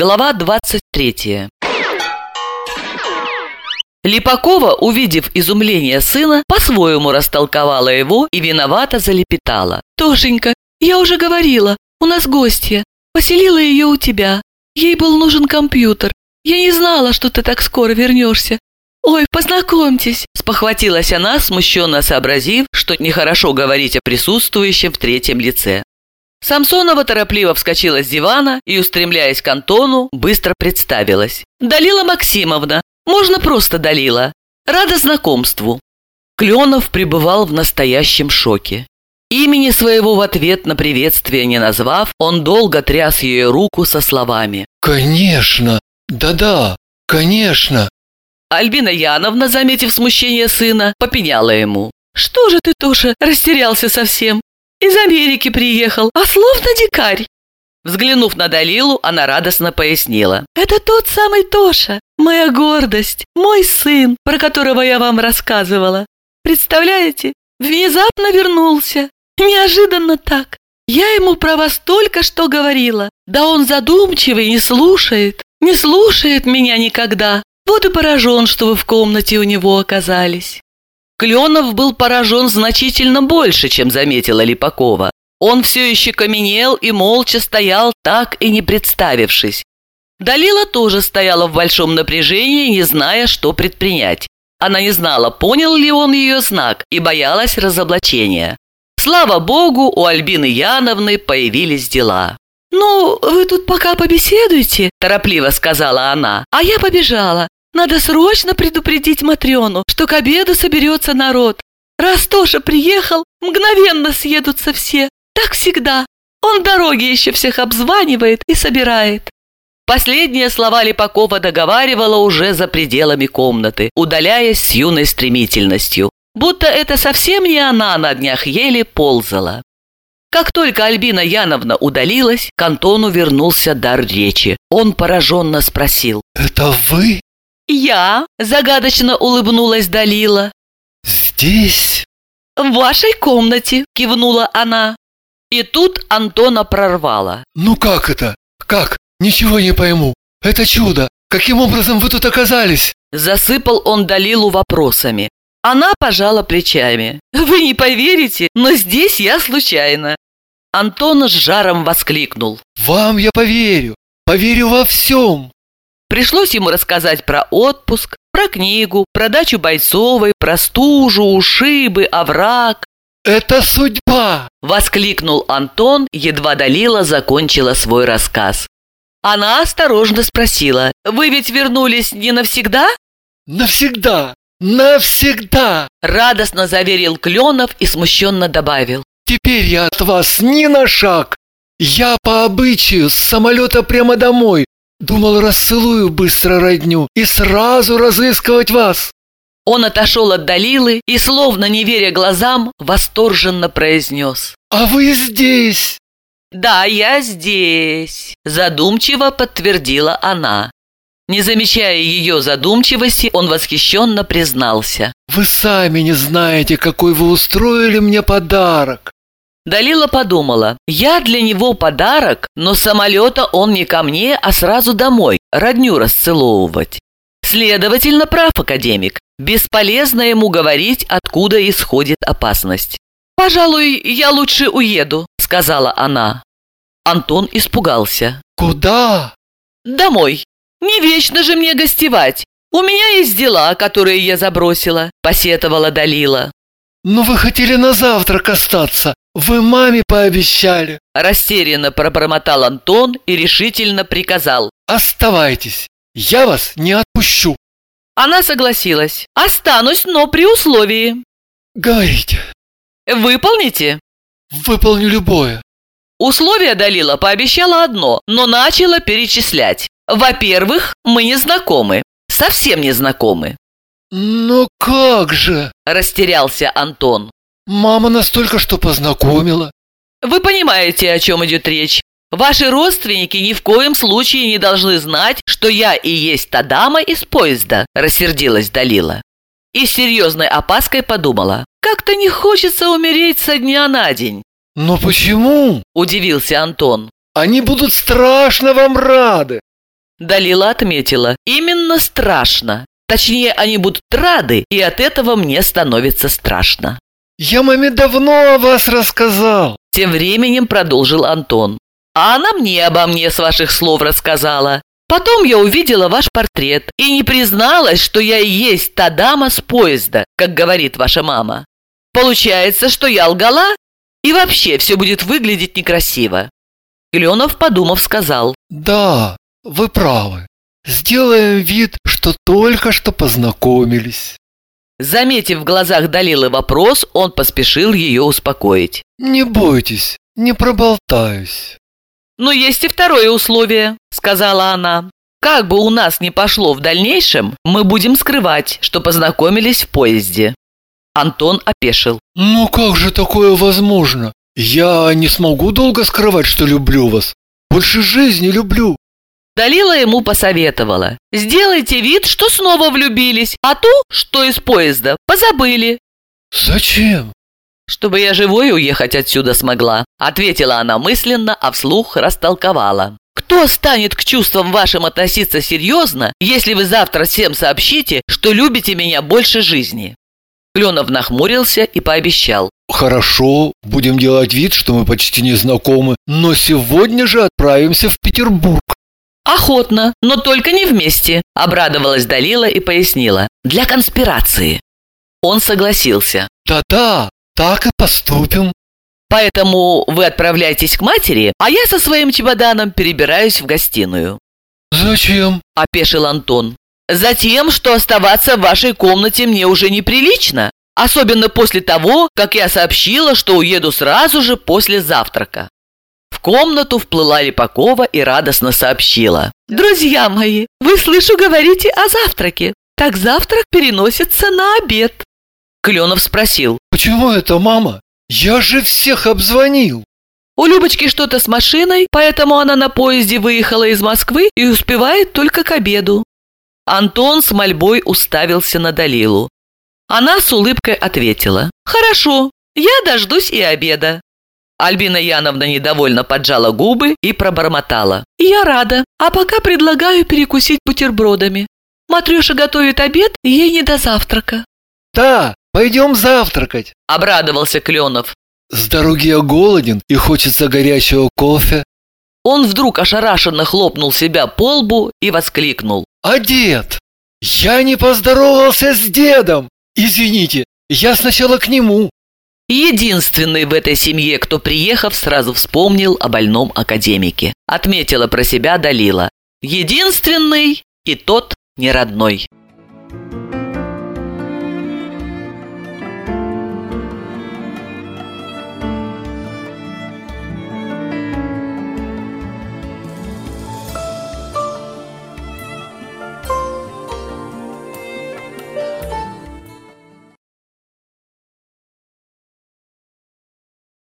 Глава 23 Липакова, увидев изумление сына, по-своему растолковала его и виновато залепетала. «Тошенька, я уже говорила, у нас гостья. Поселила ее у тебя. Ей был нужен компьютер. Я не знала, что ты так скоро вернешься. Ой, познакомьтесь!» Спохватилась она, смущенно сообразив, что нехорошо говорить о присутствующем в третьем лице. Самсонова торопливо вскочила с дивана и, устремляясь к Антону, быстро представилась. «Далила Максимовна, можно просто Далила. Рада знакомству». Кленов пребывал в настоящем шоке. Имени своего в ответ на приветствие не назвав, он долго тряс ее руку со словами. «Конечно! Да-да, конечно!» Альбина Яновна, заметив смущение сына, попеняла ему. «Что же ты, Тоша, растерялся совсем? Из Америки приехал, а словно дикарь!» Взглянув на Далилу, она радостно пояснила. «Это тот самый Тоша, моя гордость, мой сын, про которого я вам рассказывала. Представляете, внезапно вернулся, неожиданно так. Я ему про вас только что говорила. Да он задумчивый, не слушает, не слушает меня никогда. Вот и поражен, что вы в комнате у него оказались». Кленов был поражен значительно больше, чем заметила Липакова. Он все еще каменел и молча стоял, так и не представившись. Далила тоже стояла в большом напряжении, не зная, что предпринять. Она не знала, понял ли он ее знак, и боялась разоблачения. Слава богу, у Альбины Яновны появились дела. «Ну, вы тут пока побеседуйте», – торопливо сказала она, – «а я побежала. Надо срочно предупредить Матрёну, что к обеду соберется народ. Раз Тоша приехал, мгновенно съедутся все. Так всегда. Он дороги еще всех обзванивает и собирает. Последние слова Липакова договаривала уже за пределами комнаты, удаляясь с юной стремительностью, будто это совсем не она на днях еле ползала. Как только Альбина Яновна удалилась, к Антону вернулся дар речи. Он пораженно спросил. «Это вы?» «Я?» – загадочно улыбнулась Далила. «Здесь?» «В вашей комнате», – кивнула она. И тут Антона прорвало. «Ну как это? Как? Ничего не пойму. Это чудо. Каким образом вы тут оказались?» Засыпал он Далилу вопросами. Она пожала плечами. «Вы не поверите, но здесь я случайно». Антон с жаром воскликнул. «Вам я поверю. Поверю во всем». Пришлось ему рассказать про отпуск, про книгу, про дачу Бойцовой, про стужу, ушибы, овраг. «Это судьба!» – воскликнул Антон, едва Далила закончила свой рассказ. Она осторожно спросила, «Вы ведь вернулись не навсегда?» «Навсегда! Навсегда!» – радостно заверил Кленов и смущенно добавил. «Теперь я от вас ни на шаг! Я по обычаю с самолета прямо домой. Думал, расцелую быстро родню и сразу разыскивать вас. Он отошел от Далилы и, словно не веря глазам, восторженно произнес. «А вы здесь?» «Да, я здесь», – задумчиво подтвердила она. Не замечая ее задумчивости, он восхищенно признался. «Вы сами не знаете, какой вы устроили мне подарок!» Далила подумала, я для него подарок, но самолета он не ко мне, а сразу домой, родню расцеловывать. Следовательно, прав академик. Бесполезно ему говорить, откуда исходит опасность. «Пожалуй, я лучше уеду», — сказала она. Антон испугался. «Куда?» «Домой. Не вечно же мне гостевать. У меня есть дела, которые я забросила», — посетовала Далила. «Но вы хотели на завтрак остаться. Вы маме пообещали». Растерянно пробормотал Антон и решительно приказал. «Оставайтесь. Я вас не отпущу». Она согласилась. «Останусь, но при условии». «Говорите». «Выполните?» «Выполню любое». Условие Далила пообещала одно, но начала перечислять. Во-первых, мы не знакомы. Совсем не знакомы. «Но как же?» – растерялся Антон. «Мама настолько что познакомила». «Вы понимаете, о чем идет речь. Ваши родственники ни в коем случае не должны знать, что я и есть та дама из поезда», – рассердилась Далила. И с серьезной опаской подумала. «Как-то не хочется умереть со дня на день». «Но почему?» – удивился Антон. «Они будут страшно вам рады». Далила отметила, именно страшно. Точнее, они будут рады, и от этого мне становится страшно. Я маме давно о вас рассказал. Тем временем продолжил Антон. А она мне обо мне с ваших слов рассказала. Потом я увидела ваш портрет и не призналась, что я и есть та дама с поезда, как говорит ваша мама. Получается, что я лгала? И вообще все будет выглядеть некрасиво. Кленов, подумав, сказал. Да, вы правы. Сделаем вид, что только что познакомились. Заметив в глазах Далилы вопрос, он поспешил ее успокоить. Не бойтесь, не проболтаюсь. «Но есть и второе условие», — сказала она. «Как бы у нас ни пошло в дальнейшем, мы будем скрывать, что познакомились в поезде». Антон опешил. «Ну как же такое возможно? Я не смогу долго скрывать, что люблю вас. Больше жизни люблю». Далила ему посоветовала. «Сделайте вид, что снова влюбились, а то, что из поезда, позабыли». «Зачем?» «Чтобы я живой уехать отсюда смогла», ответила она мысленно, а вслух растолковала. «Кто станет к чувствам вашим относиться серьезно, если вы завтра всем сообщите, что любите меня больше жизни?» Кленов нахмурился и пообещал. «Хорошо, будем делать вид, что мы почти не знакомы, но сегодня же отправимся в Петербург». «Охотно, но только не вместе», – обрадовалась Далила и пояснила. «Для конспирации». Он согласился. «Да-да, так и поступим. Поэтому вы отправляйтесь к матери, а я со своим чемоданом перебираюсь в гостиную. Зачем? Опешил Антон. Затем, что оставаться в вашей комнате мне уже неприлично. Особенно после того, как я сообщила, что уеду сразу же после завтрака. Комнату вплыла Липакова и радостно сообщила. «Друзья мои, вы, слышу, говорите о завтраке. Так завтрак переносится на обед». Кленов спросил. «Почему это, мама? Я же всех обзвонил!» У Любочки что-то с машиной, поэтому она на поезде выехала из Москвы и успевает только к обеду. Антон с мольбой уставился на Далилу. Она с улыбкой ответила. «Хорошо, я дождусь и обеда». Альбина Яновна недовольно поджала губы и пробормотала. «Я рада, а пока предлагаю перекусить бутербродами. Матрюша готовит обед, ей не до завтрака». «Да, Пойдем завтракать!» – обрадовался Кленов. «С дороги я голоден и хочется горячего кофе». Он вдруг ошарашенно хлопнул себя по лбу и воскликнул. «А дед? Я не поздоровался с дедом! Извините, я сначала к нему!» Единственный в этой семье, кто, приехав, сразу вспомнил о больном академике. Отметила про себя Далила. Единственный и тот не родной.